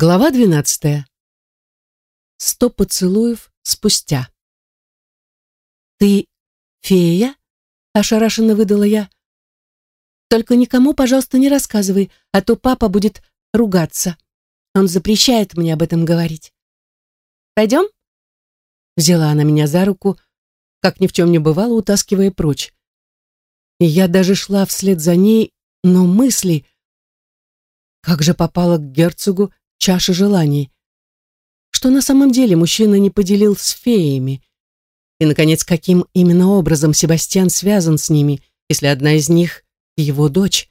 Глава двенадцатая. Сто поцелуев спустя. «Ты фея?» — ошарашенно выдала я. «Только никому, пожалуйста, не рассказывай, а то папа будет ругаться. Он запрещает мне об этом говорить. Пойдем?» Взяла она меня за руку, как ни в чем не бывало, утаскивая прочь. Я даже шла вслед за ней, но мысли... Как же попала к герцогу чаша желаний? Что на самом деле мужчина не поделил с феями? И, наконец, каким именно образом Себастьян связан с ними, если одна из них — его дочь?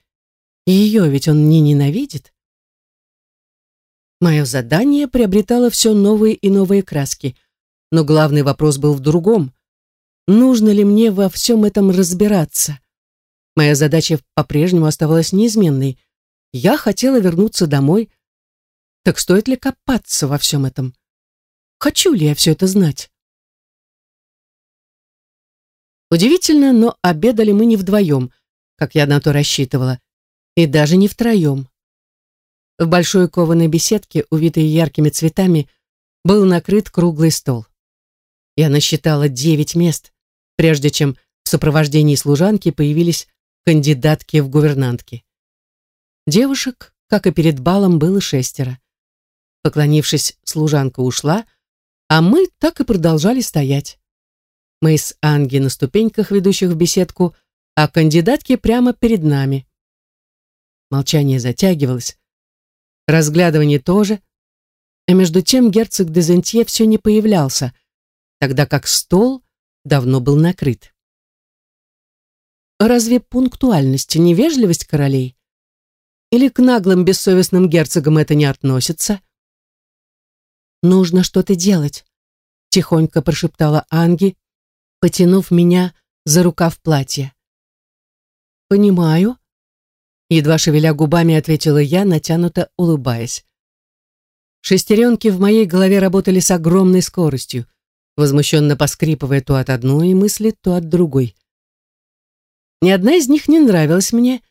И ее ведь он не ненавидит? Мое задание приобретало все новые и новые краски, но главный вопрос был в другом. Нужно ли мне во всем этом разбираться? Моя задача по-прежнему оставалась неизменной. Я хотела вернуться домой. Так стоит ли копаться во всем этом? Хочу ли я все это знать? Удивительно, но обедали мы не вдвоем, как я на то рассчитывала, и даже не втроем. В большой кованой беседке, увитой яркими цветами, был накрыт круглый стол. Я насчитала девять мест, прежде чем в сопровождении служанки появились кандидатки в гувернантки. Девушек, как и перед балом, было шестеро. Поклонившись, служанка ушла, а мы так и продолжали стоять. Мы с Анги на ступеньках, ведущих в беседку, а кандидатки прямо перед нами. Молчание затягивалось. Разглядывание тоже. А между тем герцог Дезентье все не появлялся, тогда как стол давно был накрыт. Разве пунктуальность невежливость королей? Или к наглым бессовестным герцогам это не относится? «Нужно что-то делать», — тихонько прошептала Анги, потянув меня за рукав платья. «Понимаю», — едва шевеля губами ответила я, натянуто улыбаясь. Шестеренки в моей голове работали с огромной скоростью, возмущенно поскрипывая то от одной мысли, то от другой. Ни одна из них не нравилась мне,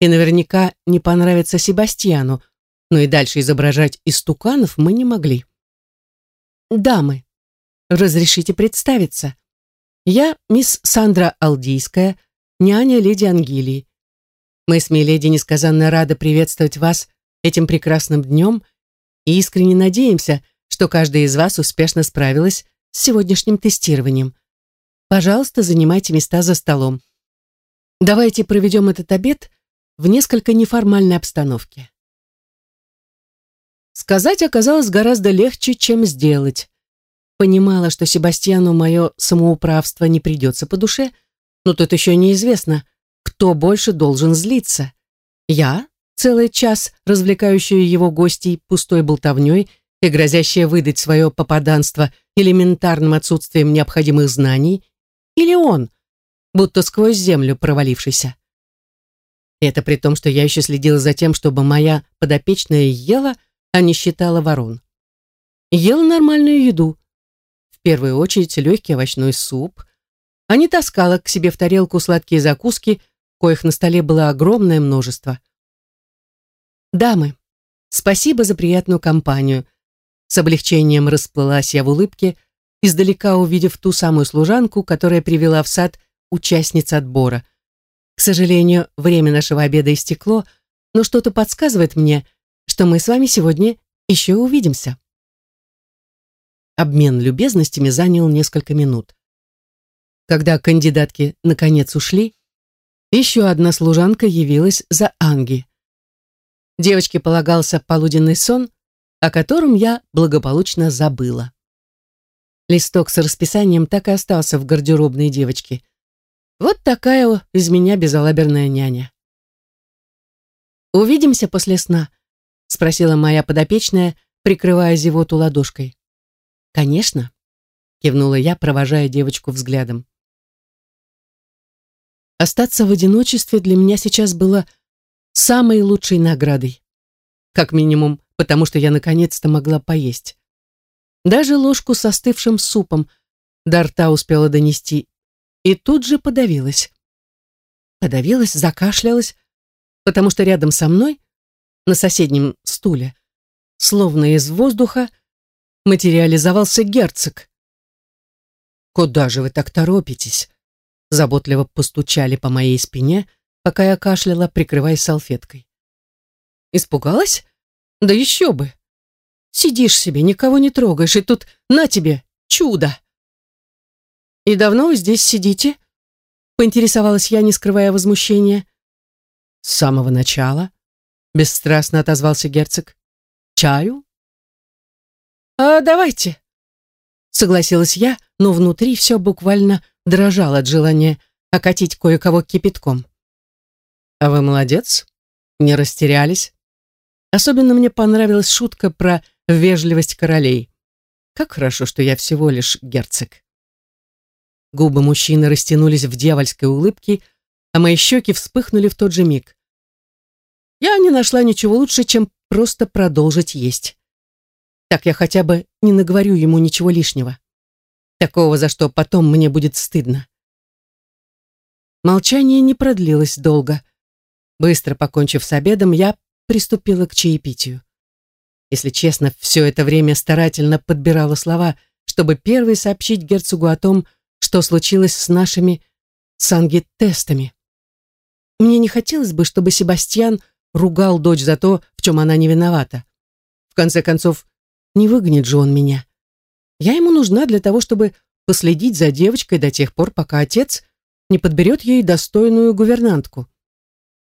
и наверняка не понравится Себастьяну, но и дальше изображать истуканов мы не могли. «Дамы, разрешите представиться?» Я мисс Сандра Алдийская, няня леди Ангелии. Мы с Миледи несказанно рады приветствовать вас этим прекрасным днем и искренне надеемся, что каждая из вас успешно справилась с сегодняшним тестированием. Пожалуйста, занимайте места за столом. Давайте проведем этот обед в несколько неформальной обстановке. Сказать оказалось гораздо легче, чем сделать. Понимала, что Себастьяну мое самоуправство не придется по душе, но тут еще неизвестно, кто больше должен злиться. Я, целый час развлекающая его гостей пустой болтовней и грозящая выдать свое попаданство элементарным отсутствием необходимых знаний, или он, будто сквозь землю провалившийся. Это при том, что я еще следила за тем, чтобы моя подопечная ела, а не считала ворон. Ела нормальную еду, в первую очередь легкий овощной суп, а не таскала к себе в тарелку сладкие закуски, коих на столе было огромное множество. «Дамы, спасибо за приятную компанию», с облегчением расплылась я в улыбке, издалека увидев ту самую служанку, которая привела в сад участниц отбора. К сожалению, время нашего обеда истекло, но что-то подсказывает мне, что мы с вами сегодня еще увидимся. Обмен любезностями занял несколько минут. Когда кандидатки наконец ушли, еще одна служанка явилась за Анги. Девочке полагался полуденный сон, о котором я благополучно забыла. Листок с расписанием так и остался в гардеробной девочки. Вот такая из меня безалаберная няня. «Увидимся после сна?» — спросила моя подопечная, прикрывая зевоту ладошкой. «Конечно», — кивнула я, провожая девочку взглядом. Остаться в одиночестве для меня сейчас было самой лучшей наградой. Как минимум, потому что я наконец-то могла поесть. Даже ложку с остывшим супом до рта успела донести и тут же подавилась. Подавилась, закашлялась, потому что рядом со мной, на соседнем стуле, словно из воздуха, материализовался герцог. «Куда же вы так торопитесь?» Заботливо постучали по моей спине, пока я кашляла, прикрываясь салфеткой. Испугалась? Да еще бы! Сидишь себе, никого не трогаешь, и тут на тебе чудо! «И давно вы здесь сидите?» Поинтересовалась я, не скрывая возмущения. «С самого начала», — бесстрастно отозвался герцог. «Чаю?» «А давайте», — согласилась я, но внутри все буквально дрожало от желания окатить кое-кого кипятком. «А вы молодец, не растерялись. Особенно мне понравилась шутка про вежливость королей. Как хорошо, что я всего лишь герцог». Губы мужчины растянулись в дьявольской улыбке, а мои щеки вспыхнули в тот же миг. Я не нашла ничего лучше, чем просто продолжить есть. Так я хотя бы не наговорю ему ничего лишнего. Такого, за что потом мне будет стыдно. Молчание не продлилось долго. Быстро покончив с обедом, я приступила к чаепитию. Если честно, все это время старательно подбирала слова, чтобы первой сообщить герцогу о том, что случилось с нашими сангит-тестами. Мне не хотелось бы, чтобы Себастьян ругал дочь за то, в чем она не виновата. В конце концов, не выгонит же он меня. Я ему нужна для того, чтобы последить за девочкой до тех пор, пока отец не подберет ей достойную гувернантку.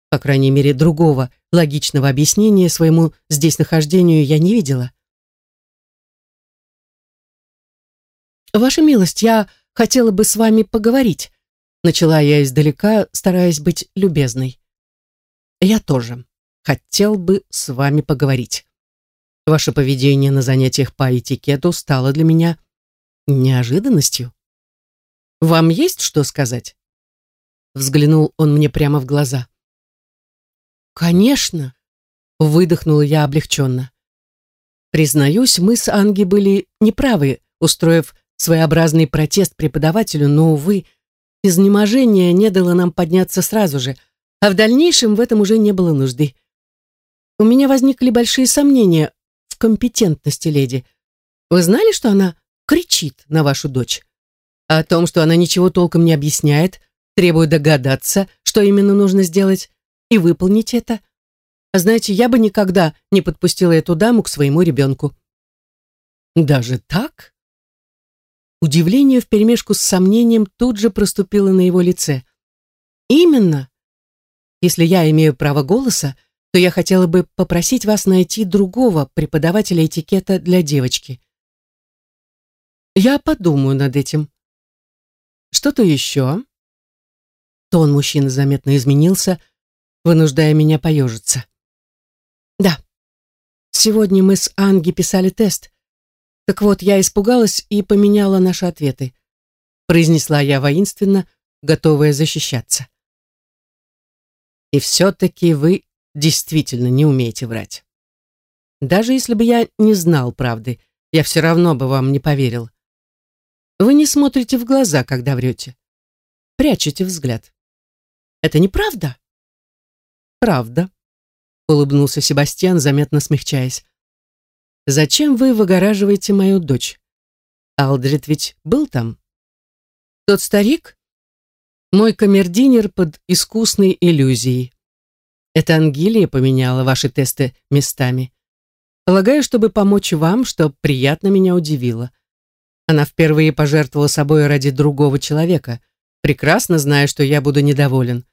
По крайней мере, другого логичного объяснения своему здесь нахождению я не видела. «Ваша милость, я хотела бы с вами поговорить», начала я издалека, стараясь быть любезной. «Я тоже хотел бы с вами поговорить. Ваше поведение на занятиях по этикету стало для меня неожиданностью. Вам есть что сказать?» Взглянул он мне прямо в глаза. «Конечно!» — выдохнула я облегченно. Признаюсь, мы с Анги были неправы, устроив своеобразный протест преподавателю, но, увы, изнеможение не дало нам подняться сразу же, а в дальнейшем в этом уже не было нужды. У меня возникли большие сомнения в компетентности леди. Вы знали, что она кричит на вашу дочь? О том, что она ничего толком не объясняет, требует догадаться, что именно нужно сделать, и выполнить это. А знаете, я бы никогда не подпустила эту даму к своему ребенку. Даже так? Удивление вперемешку с сомнением тут же проступило на его лице. «Именно. Если я имею право голоса, то я хотела бы попросить вас найти другого преподавателя этикета для девочки. Я подумаю над этим. Что-то еще?» Тон мужчины заметно изменился, вынуждая меня поежиться. «Да. Сегодня мы с Анги писали тест, так вот, я испугалась и поменяла наши ответы. Произнесла я воинственно, готовая защищаться. И все-таки вы действительно не умеете врать. Даже если бы я не знал правды, я все равно бы вам не поверил. Вы не смотрите в глаза, когда врете. Прячете взгляд. Это неправда? Правда, улыбнулся Себастьян, заметно смягчаясь. Зачем вы выгораживаете мою дочь? Алдрид ведь был там. Тот старик? Мой камердинер под искусной иллюзией. Это Ангелия поменяла ваши тесты местами. Полагаю, чтобы помочь вам, что приятно меня удивило. Она впервые пожертвовала собой ради другого человека, прекрасно зная, что я буду недоволен.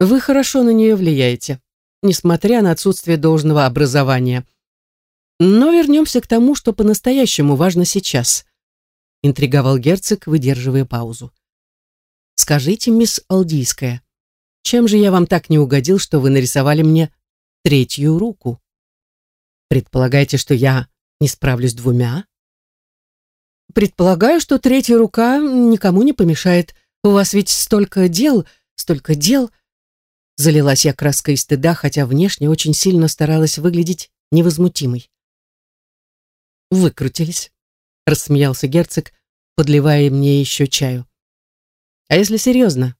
Вы хорошо на нее влияете, несмотря на отсутствие должного образования. Но вернемся к тому, что по-настоящему важно сейчас. Интриговал герцог, выдерживая паузу. Скажите, мисс Алдийская, чем же я вам так не угодил, что вы нарисовали мне третью руку? Предполагаете, что я не справлюсь двумя? Предполагаю, что третья рука никому не помешает. У вас ведь столько дел, столько дел. Залилась я краской стыда, хотя внешне очень сильно старалась выглядеть невозмутимой выкрутились, рассмеялся герцог, подливая мне еще чаю. А если серьезно?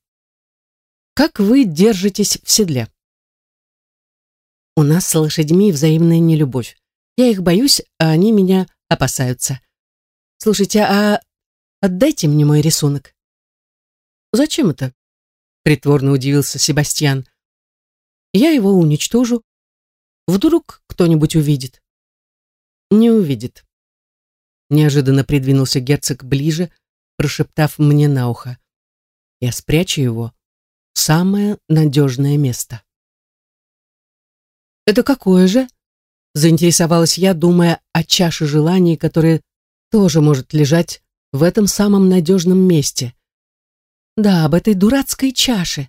Как вы держитесь в седле? У нас с лошадьми взаимная нелюбовь. Я их боюсь, а они меня опасаются. Слушайте, а отдайте мне мой рисунок. Зачем это? Притворно удивился Себастьян. Я его уничтожу. Вдруг кто-нибудь увидит. Не увидит. Неожиданно придвинулся герцог ближе, прошептав мне на ухо. Я спрячу его самое надежное место. «Это какое же?» Заинтересовалась я, думая о чаше желаний, которая тоже может лежать в этом самом надежном месте. Да, об этой дурацкой чаше,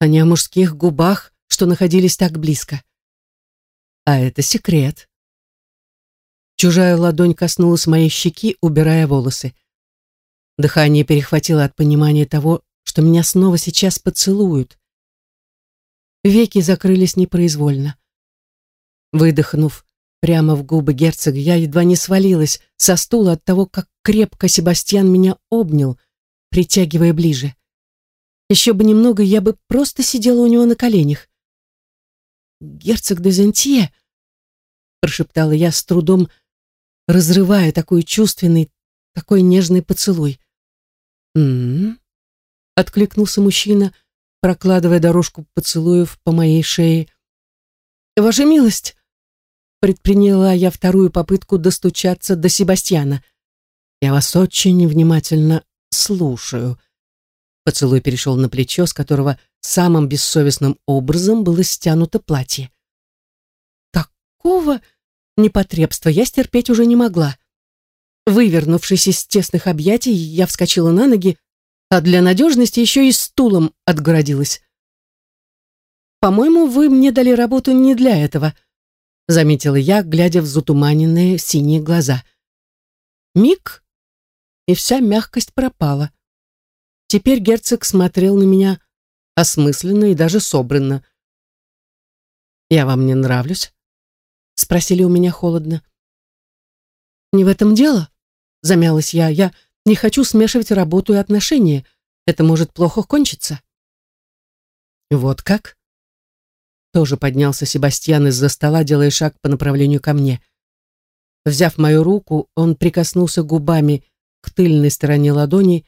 а не о мужских губах, что находились так близко. А это секрет. Чужая ладонь коснулась моей щеки, убирая волосы. Дыхание перехватило от понимания того, что меня снова сейчас поцелуют. Веки закрылись непроизвольно. Выдохнув прямо в губы герцога, я едва не свалилась со стула от того, как крепко Себастьян меня обнял, притягивая ближе. Еще бы немного, я бы просто сидела у него на коленях. «Герцог де Зентье!» — прошептала я с трудом, разрывая такой чувственный, такой нежный поцелуй. «М-м-м», откликнулся мужчина, прокладывая дорожку поцелуев по моей шее. «Ваша милость!» Предприняла я вторую попытку достучаться до Себастьяна. «Я вас очень внимательно слушаю». Поцелуй перешел на плечо, с которого самым бессовестным образом было стянуто платье. Такого непотребства я стерпеть уже не могла. Вывернувшись из тесных объятий, я вскочила на ноги, а для надежности еще и стулом отгородилась. «По-моему, вы мне дали работу не для этого», заметила я, глядя в затуманенные синие глаза. Миг, и вся мягкость пропала. Теперь герцог смотрел на меня осмысленно и даже собранно. «Я вам не нравлюсь?» — спросили у меня холодно. «Не в этом дело», — замялась я. «Я не хочу смешивать работу и отношения. Это может плохо кончиться». «Вот как?» Тоже поднялся Себастьян из-за стола, делая шаг по направлению ко мне. Взяв мою руку, он прикоснулся губами к тыльной стороне ладони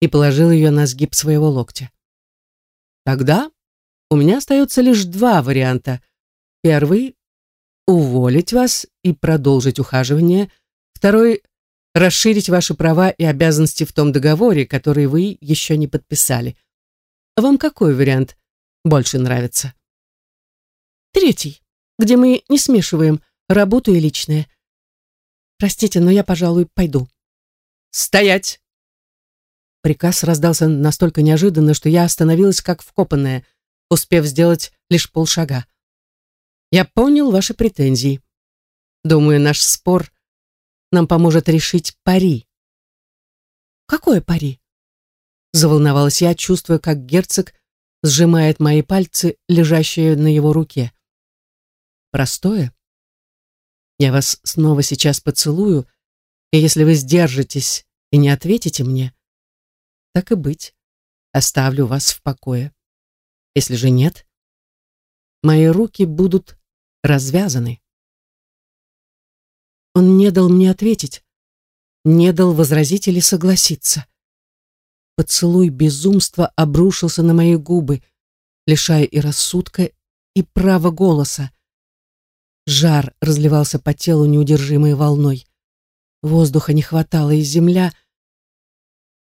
и положил ее на сгиб своего локтя. Тогда у меня остается лишь два варианта. Первый — уволить вас и продолжить ухаживание. Второй — расширить ваши права и обязанности в том договоре, который вы еще не подписали. Вам какой вариант больше нравится? Третий, где мы не смешиваем работу и личное. Простите, но я, пожалуй, пойду. Стоять! Приказ раздался настолько неожиданно, что я остановилась как вкопанная, успев сделать лишь полшага. Я понял ваши претензии. Думаю, наш спор нам поможет решить пари. Какое пари? Заволновалась я, чувствуя, как герцог сжимает мои пальцы, лежащие на его руке простое. Я вас снова сейчас поцелую, и если вы сдержитесь и не ответите мне, так и быть, оставлю вас в покое. Если же нет, мои руки будут развязаны. Он не дал мне ответить, не дал возразить или согласиться. Поцелуй безумства обрушился на мои губы, лишая и рассудка, и права голоса. Жар разливался по телу неудержимой волной. Воздуха не хватало, и земля...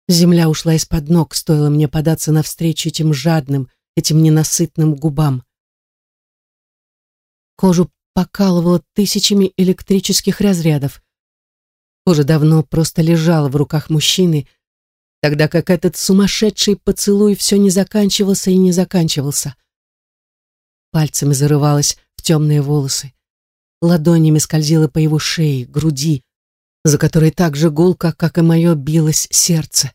Земля ушла из-под ног, стоило мне податься навстречу этим жадным, этим ненасытным губам. Кожу покалывало тысячами электрических разрядов. Кожа давно просто лежала в руках мужчины, тогда как этот сумасшедший поцелуй все не заканчивался и не заканчивался. Пальцами зарывалась в темные волосы ладонями скользила по его шее, груди, за которой так же гулко, как и мое, билось сердце.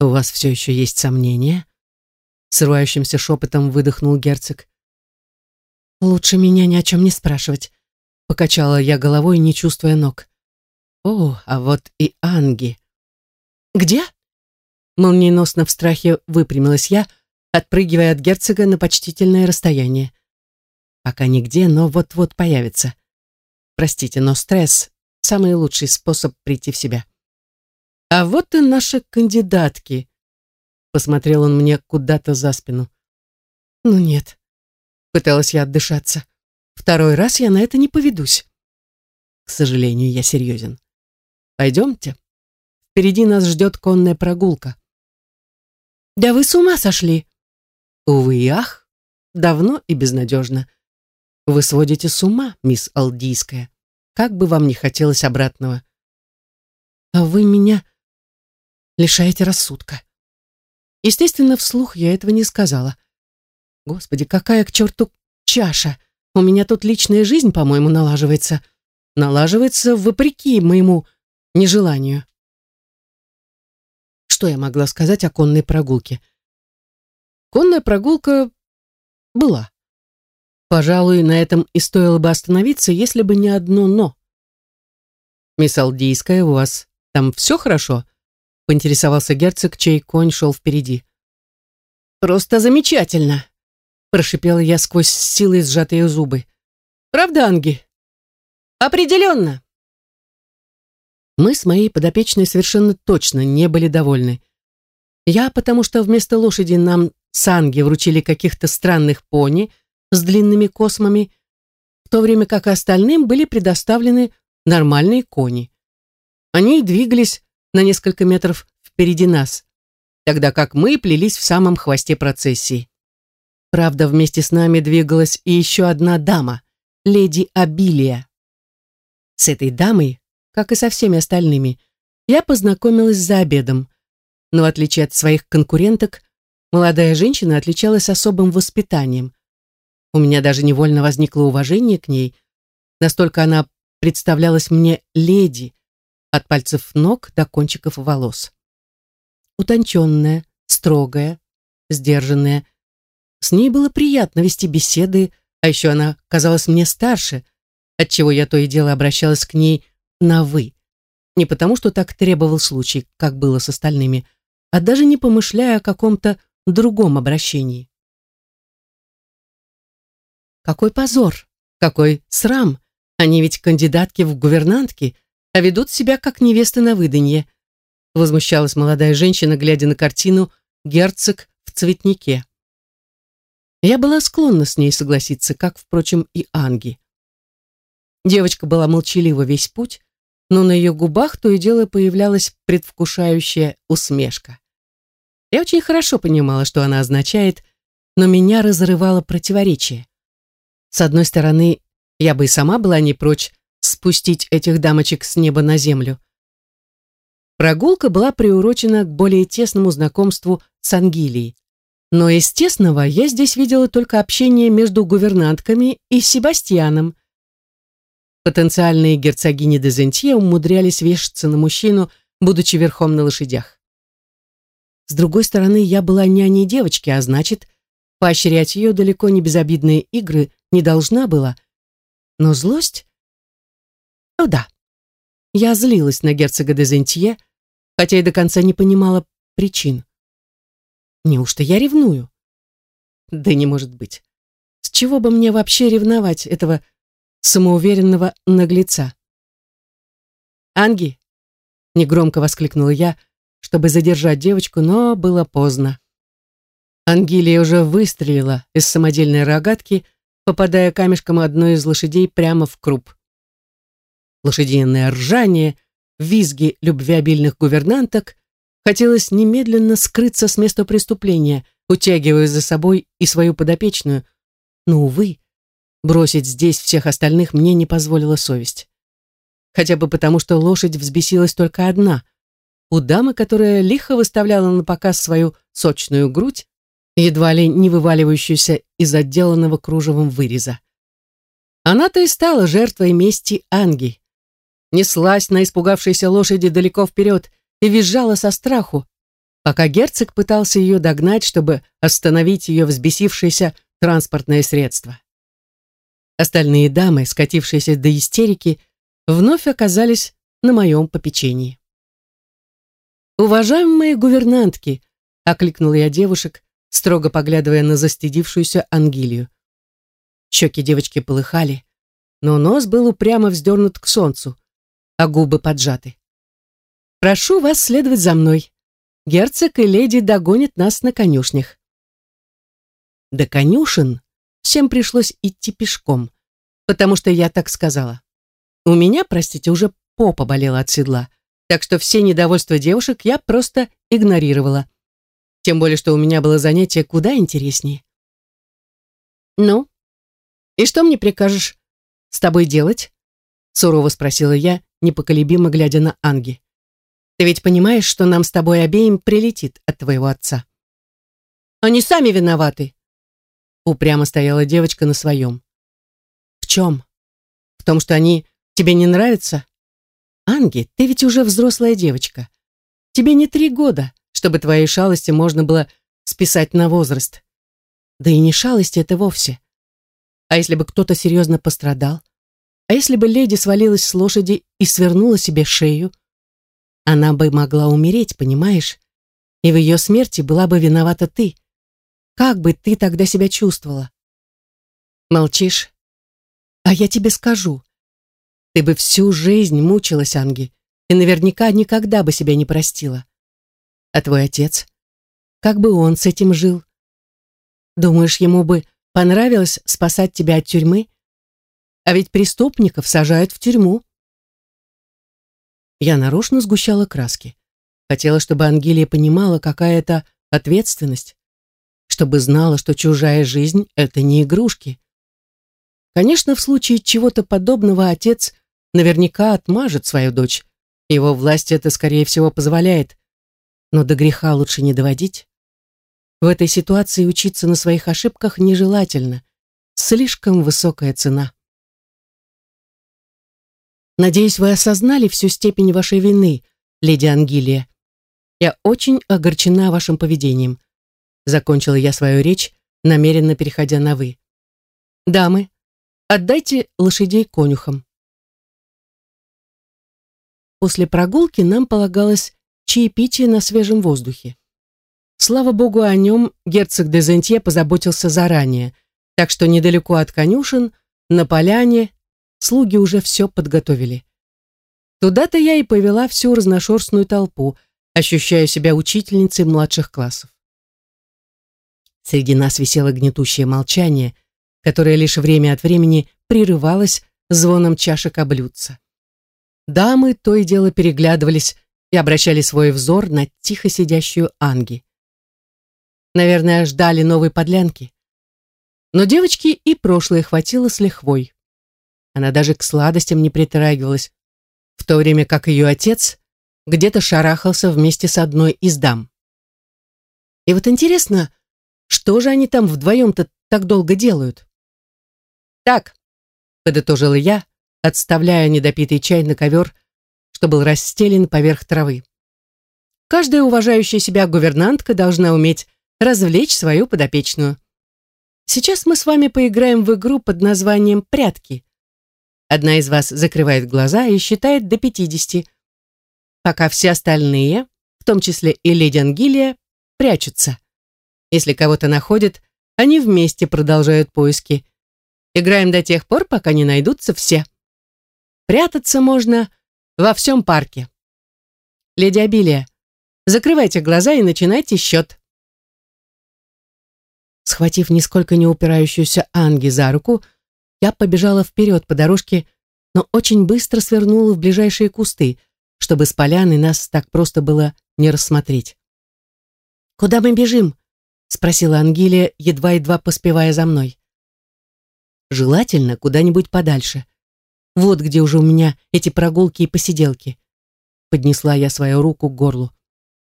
«У вас все еще есть сомнения?» Срывающимся шепотом выдохнул герцог. «Лучше меня ни о чем не спрашивать», — покачала я головой, не чувствуя ног. «О, а вот и Анги». «Где?» Молниеносно в страхе выпрямилась я, отпрыгивая от герцога на почтительное расстояние. Пока нигде, но вот-вот появится. Простите, но стресс — самый лучший способ прийти в себя. А вот и наши кандидатки. Посмотрел он мне куда-то за спину. Ну нет. Пыталась я отдышаться. Второй раз я на это не поведусь. К сожалению, я серьезен. Пойдемте. Впереди нас ждет конная прогулка. Да вы с ума сошли. Увы и ах, давно и безнадежно. Вы сводите с ума, мисс Алдийская. Как бы вам ни хотелось обратного. А вы меня лишаете рассудка. Естественно, вслух я этого не сказала. Господи, какая к черту чаша! У меня тут личная жизнь, по-моему, налаживается. Налаживается вопреки моему нежеланию. Что я могла сказать о конной прогулке? Конная прогулка была. Пожалуй, на этом и стоило бы остановиться, если бы не одно «но». «Мисс Алдийская, у вас там все хорошо?» — поинтересовался герцог, чей конь шел впереди. «Просто замечательно!» — прошипела я сквозь силой сжатые зубы. «Правда, Анги?» «Определенно!» Мы с моей подопечной совершенно точно не были довольны. Я, потому что вместо лошади нам с Анги вручили каких-то странных пони с длинными космами, в то время как остальным были предоставлены нормальные кони. Они двигались на несколько метров впереди нас, тогда как мы плелись в самом хвосте процессии. Правда, вместе с нами двигалась и еще одна дама, леди Абилия. С этой дамой как и со всеми остальными, я познакомилась за обедом. Но в отличие от своих конкуренток, молодая женщина отличалась особым воспитанием. У меня даже невольно возникло уважение к ней, настолько она представлялась мне леди, от пальцев ног до кончиков волос. Утонченная, строгая, сдержанная. С ней было приятно вести беседы, а еще она казалась мне старше, отчего я то и дело обращалась к ней на «вы». Не потому, что так требовал случай, как было с остальными, а даже не помышляя о каком-то другом обращении. Какой позор, какой срам! Они ведь кандидатки в гувернантки, а ведут себя как невесты на выданье. Возмущалась молодая женщина, глядя на картину «Герцог в цветнике». Я была склонна с ней согласиться, как, впрочем, и Анги. Девочка была молчалива весь путь, но на ее губах то и дело появлялась предвкушающая усмешка. Я очень хорошо понимала, что она означает, но меня разрывало противоречие. С одной стороны, я бы и сама была не прочь спустить этих дамочек с неба на землю. Прогулка была приурочена к более тесному знакомству с Ангилией. Но из тесного я здесь видела только общение между гувернантками и Себастьяном, Потенциальные герцогини Дезентье умудрялись вешаться на мужчину, будучи верхом на лошадях. С другой стороны, я была няней девочки, а значит, поощрять ее далеко не безобидные игры не должна была. Но злость? О да, я злилась на герцога Дезентье, хотя и до конца не понимала причин. Неужто я ревную? Да не может быть. С чего бы мне вообще ревновать этого самоуверенного наглеца. «Анги!» — негромко воскликнула я, чтобы задержать девочку, но было поздно. Ангелия уже выстрелила из самодельной рогатки, попадая камешком одной из лошадей прямо в круп. Лошадиное ржание, визги любвеобильных гувернанток хотелось немедленно скрыться с места преступления, утягивая за собой и свою подопечную, но, увы, Бросить здесь всех остальных мне не позволила совесть. Хотя бы потому, что лошадь взбесилась только одна. У дамы, которая лихо выставляла на показ свою сочную грудь, едва ли не вываливающуюся из отделанного кружевом выреза. Она-то и стала жертвой мести Анги. Неслась на испугавшейся лошади далеко вперед и визжала со страху, пока герцог пытался ее догнать, чтобы остановить ее взбесившееся транспортное средство. Остальные дамы, скатившиеся до истерики, вновь оказались на моем попечении. «Уважаемые гувернантки!» — окликнул я девушек, строго поглядывая на застыдившуюся Ангелию. Щеки девочки полыхали, но нос был упрямо вздернут к солнцу, а губы поджаты. «Прошу вас следовать за мной. Герцог и леди догонят нас на конюшнях». До конюшен всем пришлось идти пешком, потому что я так сказала. У меня, простите, уже попа болела от седла, так что все недовольства девушек я просто игнорировала. Тем более, что у меня было занятие куда интереснее. «Ну, и что мне прикажешь с тобой делать?» Сурово спросила я, непоколебимо глядя на Анги. «Ты ведь понимаешь, что нам с тобой обеим прилетит от твоего отца?» «Они сами виноваты!» Упрямо стояла девочка на своем. «В чем? В том, что они тебе не нравятся?» «Анги, ты ведь уже взрослая девочка. Тебе не три года, чтобы твои шалости можно было списать на возраст. Да и не шалости это вовсе. А если бы кто-то серьезно пострадал? А если бы леди свалилась с лошади и свернула себе шею? Она бы могла умереть, понимаешь? И в ее смерти была бы виновата ты. Как бы ты тогда себя чувствовала? Молчишь? А я тебе скажу. Ты бы всю жизнь мучилась, Анги, и наверняка никогда бы себя не простила. А твой отец? Как бы он с этим жил? Думаешь, ему бы понравилось спасать тебя от тюрьмы? А ведь преступников сажают в тюрьму. Я нарочно сгущала краски. Хотела, чтобы Ангелия понимала, какая это ответственность. Чтобы знала, что чужая жизнь — это не игрушки. Конечно, в случае чего-то подобного отец наверняка отмажет свою дочь. Его власть это, скорее всего, позволяет. Но до греха лучше не доводить. В этой ситуации учиться на своих ошибках нежелательно. Слишком высокая цена. Надеюсь, вы осознали всю степень вашей вины, леди Ангелия. Я очень огорчена вашим поведением. Закончила я свою речь, намеренно переходя на «вы». Дамы, отдайте лошадей конюхам. После прогулки нам полагалось чаепитие на свежем воздухе. Слава богу, о нем герцог де Зентье позаботился заранее, так что недалеко от конюшен, на поляне, слуги уже все подготовили. Туда-то я и повела всю разношерстную толпу, ощущая себя учительницей младших классов. Среди нас висело гнетущее молчание, которое лишь время от времени прерывалось звоном чашек о блюдца. Дамы то и дело переглядывались и обращали свой взор на тихо сидящую Анги. Наверное, ждали новой подлянки. Но девочки и прошлое хватило с лихвой. Она даже к сладостям не притрагивалась, в то время как ее отец где-то шарахался вместе с одной из дам. И вот интересно, что же они там вдвоем-то так долго делают? Так, подытожила я, отставляя недопитый чай на ковер, что был расстелен поверх травы. Каждая уважающая себя гувернантка должна уметь развлечь свою подопечную. Сейчас мы с вами поиграем в игру под названием «Прятки». Одна из вас закрывает глаза и считает до 50, пока все остальные, в том числе и леди Ангелия, прячутся. Если кого-то находят, они вместе продолжают поиски. Играем до тех пор, пока не найдутся все. Прятаться можно во всем парке. Леди Абилия, закрывайте глаза и начинайте счет. Схватив нисколько не упирающуюся Анги за руку, я побежала вперед по дорожке, но очень быстро свернула в ближайшие кусты, чтобы с поляны нас так просто было не рассмотреть. «Куда мы бежим?» — спросила Ангелия, едва-едва поспевая за мной. «Желательно куда-нибудь подальше. Вот где уже у меня эти прогулки и посиделки». Поднесла я свою руку к горлу.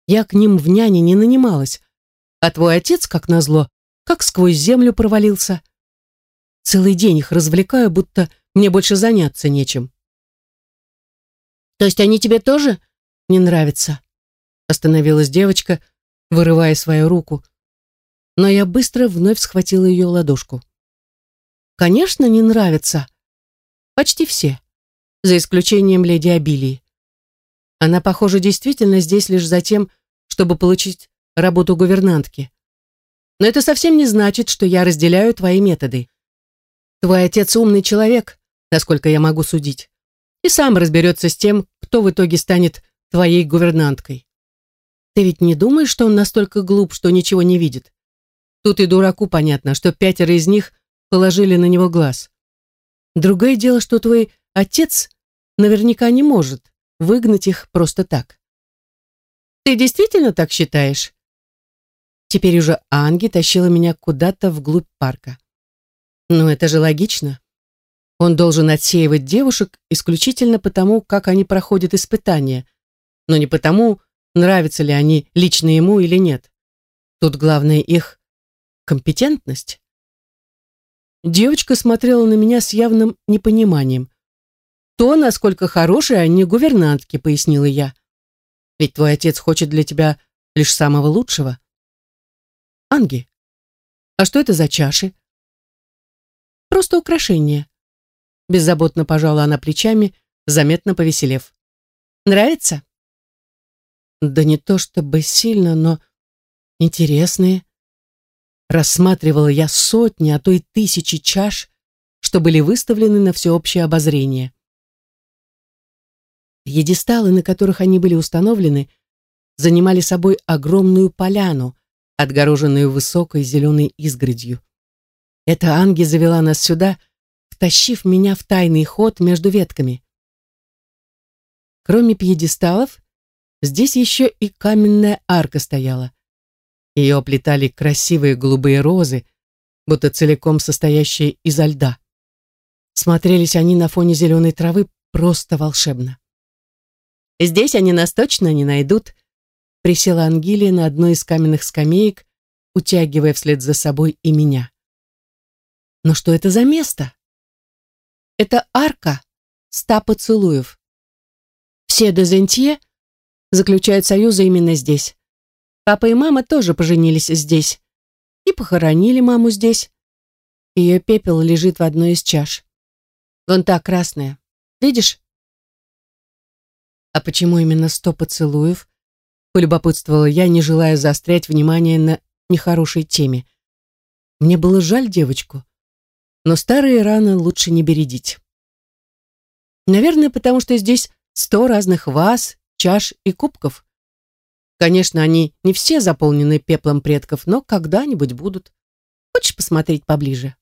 Я к ним в няне не нанималась, а твой отец, как назло, как сквозь землю провалился. Целый день их развлекаю, будто мне больше заняться нечем. То есть они тебе тоже не нравятся? Остановилась девочка, вырывая свою руку. Но я быстро вновь схватила ее ладошку. Конечно, не нравятся. Почти все, за исключением леди Абилии. Она, похоже, действительно здесь лишь за тем, чтобы получить работу гувернантки. Но это совсем не значит, что я разделяю твои методы. Твой отец умный человек, насколько я могу судить, и сам разберется с тем, кто в итоге станет твоей гувернанткой. Ты ведь не думаешь, что он настолько глуп, что ничего не видит? Тут и дураку понятно, что пятеро из них положили на него глаз. Другое дело, что твой отец наверняка не может выгнать их просто так. Ты действительно так считаешь? Теперь уже Анги тащила меня куда-то вглубь парка. Ну, это же логично. Он должен отсеивать девушек исключительно потому, как они проходят испытания, но не потому, нравятся ли они лично ему или нет. Тут главное их компетентность. Девочка смотрела на меня с явным непониманием. «То, насколько хорошие они гувернантки», — пояснила я. «Ведь твой отец хочет для тебя лишь самого лучшего». «Анги, а что это за чаши?» «Просто украшение», — беззаботно пожала она плечами, заметно повеселев. «Нравится?» «Да не то чтобы сильно, но интересные». Рассматривала я сотни, а то и тысячи чаш, что были выставлены на всеобщее обозрение. Пьедесталы, на которых они были установлены, занимали собой огромную поляну, отгороженную высокой зеленой изгородью. Эта Анги завела нас сюда, втащив меня в тайный ход между ветками. Кроме пьедесталов, здесь еще и каменная арка стояла. Ее оплетали красивые голубые розы, будто целиком состоящие изо льда. Смотрелись они на фоне зеленой травы просто волшебно. Здесь они нас точно не найдут. Присела Ангелия на одной из каменных скамеек, утягивая вслед за собой и меня. Но что это за место? Это арка ста поцелуев. Все Дезентье заключают союзы именно здесь. Папа и мама тоже поженились здесь. И похоронили маму здесь. Ее пепел лежит в одной из чаш. Вон та красная. Видишь? «А почему именно сто поцелуев?» полюбопытствовала я, не желая заострять внимание на нехорошей теме. Мне было жаль девочку, но старые раны лучше не бередить. Наверное, потому что здесь сто разных ваз, чаш и кубков. Конечно, они не все заполнены пеплом предков, но когда-нибудь будут. Хочешь посмотреть поближе?